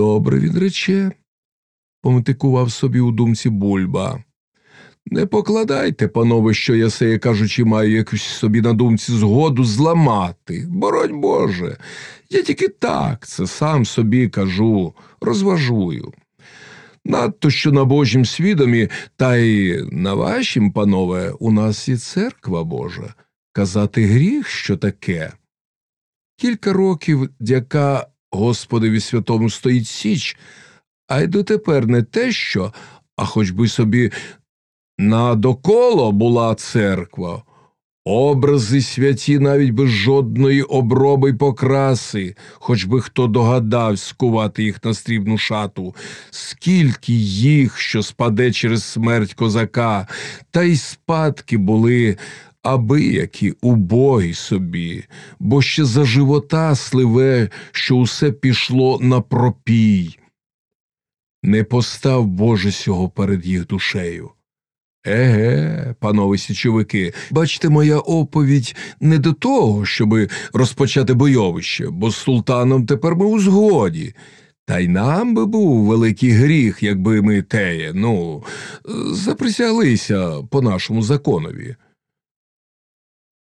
Добре він рече, пометикував собі у думці бульба. Не покладайте, панове, що я сеє кажучи, маю якусь собі на думці згоду зламати. Боронь Боже, я тільки так, це сам собі кажу, розважую. Надто що на Божім свідомі, та й на вашім, панове, у нас і церква Божа. Казати гріх, що таке. Кілька років дяка Господові святому стоїть січ, а й дотепер не те що, а хоч би собі на доколо була церква. Образи святі навіть без жодної оброби й покраси, хоч би хто догадав скувати їх на стрібну шату, скільки їх, що спаде через смерть козака, та й спадки були аби які убогі собі, бо ще за живота сливе, що усе пішло на пропій. Не постав Боже сього перед їх душею. Еге, панове січовики, бачите, моя оповідь не до того, щоби розпочати бойовище, бо з султаном тепер ми у згоді. Та й нам би був великий гріх, якби ми теє, ну, заприсяглися по нашому законові.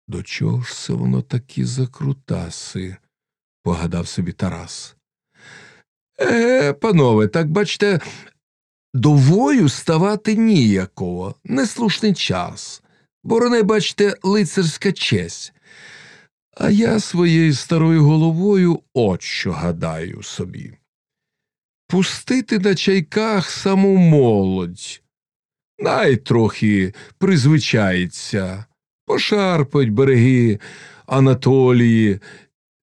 До чого ж це воно такі закрутаси? погадав собі Тарас. Е, панове, так бачите, до вою ставати ніякого, неслушний час. Борони, бачите, лицарська честь. А я своєю старою головою от що гадаю собі. Пустити на чайках саму молодь, най трохи призвичається, пошарпають береги Анатолії.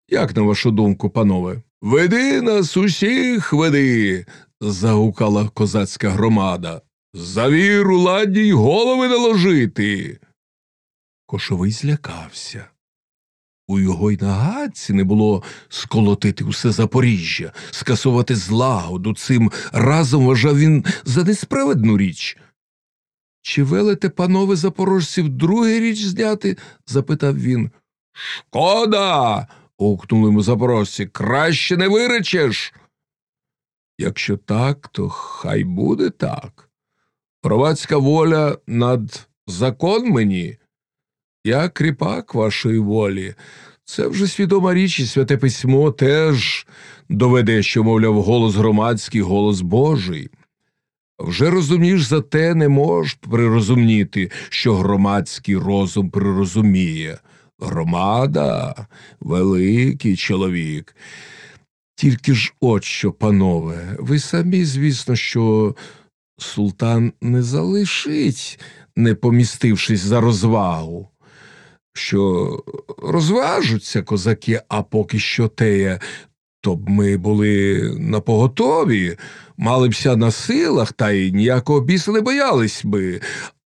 Як на вашу думку, панове? Веди нас усіх, веди. загукала козацька громада. За віру ладній голови наложити. Кошовий злякався. У його й нагадці не було сколотити усе Запоріжжя, скасувати злагоду. Цим разом вважав він за несправедну річ. Чи велите, панове запорожців, другий річ зняти? запитав він. Шкода. гукнули йому запорожці. Краще не виречеш. Якщо так, то хай буде так. Провацька воля над закон мені. Я кріпак вашої волі. Це вже свідома річ, і святе письмо теж доведе, що, мовляв, голос громадський, голос Божий. Вже розумієш, за те не можеш прирозумніти, що громадський розум прирозуміє. Громада великий чоловік. Тільки ж от що, панове, ви самі, звісно, що султан не залишить, не помістившись за розвагу, що розважуться козаки, а поки що теє, то б ми були на поготові, мали бся на силах, та й ніякого біса не боялись би.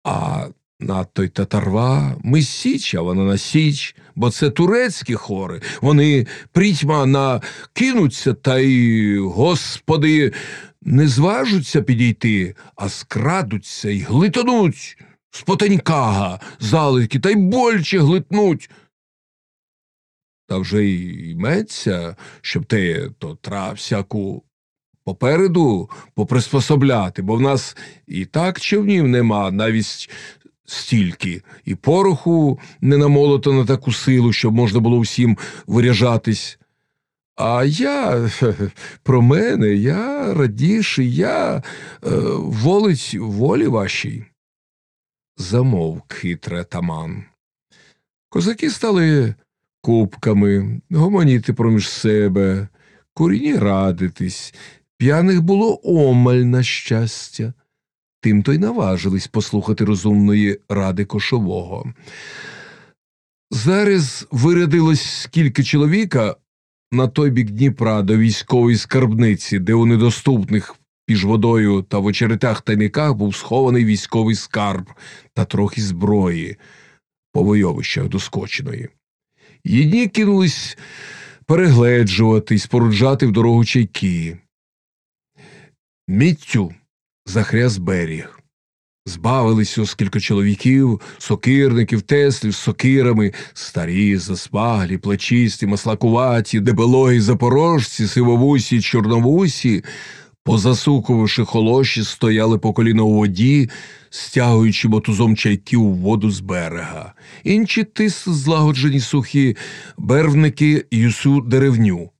А надто й татарва, ми січ, а вона на січ, бо це турецькі хори. Вони прітьма накинуться та й, господи, не зважуться підійти, а скрадуться й глитануть з потенькага, залитки та й больче глитнуть. Та вже й йметься, щоб те то тра всяку попереду поприспособляти, бо в нас і так човнів нема, навіть стільки, і пороху не намолото на таку силу, щоб можна було всім виряжатись. А я про мене, я радіший, я е, волить волі вашій. Замовк хитре таман. Козаки стали купками, гомоніти проміж себе, куріні радитись, п'яних було омаль на щастя. Тим то й наважились послухати розумної ради кошового. Зараз вирядилось скільки чоловіка на той бік Дніпра до військової скарбниці, де у недоступних піж водою та в очеретах тайниках був схований військовий скарб та трохи зброї по войовищах доскоченої. Єдні кинулись перегледжувати й споруджати в дорогу чайки. Міттю захряс берег. Збавились оскільки чоловіків, сокирників, теслів з сокирами, старі, заспаглі, плечисті, маслакуваті, дебелої запорожці, сивовусі, чорновусі, позасукувавши холоші, стояли по коліна у воді, стягуючи мотузом чайків у воду з берега. Інші тис злагоджені сухі, бервники юсу деревню.